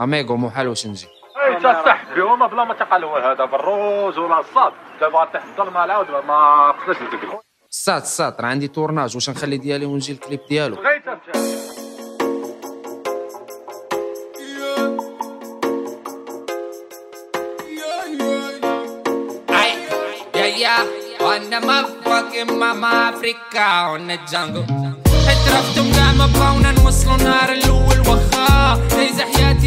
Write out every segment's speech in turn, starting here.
أميغو محال واش نجي اي تصح بهم بلا ما تقلوا هذا. بالروج ولا الصاد. دابا تحت الظلمه العاود ما قدرش نتقل الساط الساط راه عندي تورناج. واش نخلي ديالي ونجي الكليب ديالو؟ on the motherfucking mama Africa on the jungle. اترفتم كاع ما بغاونا نوصلوا نهار الأول وخا ليس حياتي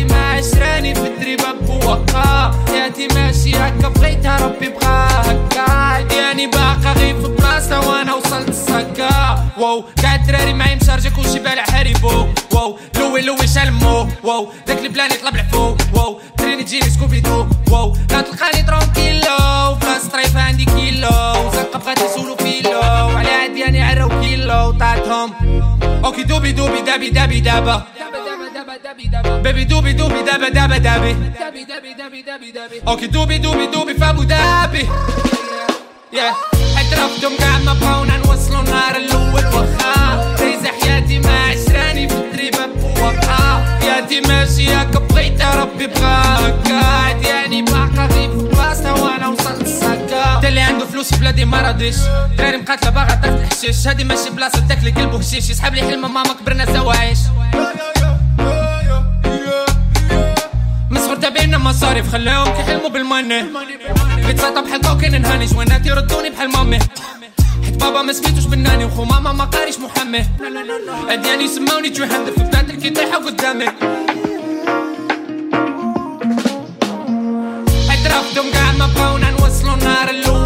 واو كاع الدراري معايا مشارجة كلشي بالع حاربو واو لوي لوي شالمو واو داك البلان يطلب العفو واو تريني تجيني سكوبي دو واو لا تلقاني ترونكيلو بلاص طريف عندي كيلو. زنقة بغات يسولو فيلو على عدياني عراو كيلو. طاتهم. أوكي دوبي دوبي دابي دابي دابا. بيبي دوبي دوبي دابا دابا دابي. أوكي دوبي دوبي دوبي في ابو دابي يا اعترفتم كاع ما بغاونا نوصلوا النهار ماشي هكا بغيتها ربي بغاكا يعني باقا غير في بلاصة وأنا وصلت السكا دا اللي عنده فلوس في بلادي ما راضيش دراري مقاتلة باغا طرف الحشيش. هادي ماشي بلاصة تاكلي كلب وهشيش يسحب لي حلمة ماما كبرنا سوا عيش. تابعنا مصاريف خلاهم كيحلموا بالماني. بيتساطا بحال كوكين نهاني جواناتي يردوني بحال مامي. حيت بابا ما سميتوش بناني وخو ماما ما قاريش محامي. حمامي أدياني سموني جوهندف بعد الكتاحة قدامي أترفتهم قاع ما بقونا نوصلوا نار اللون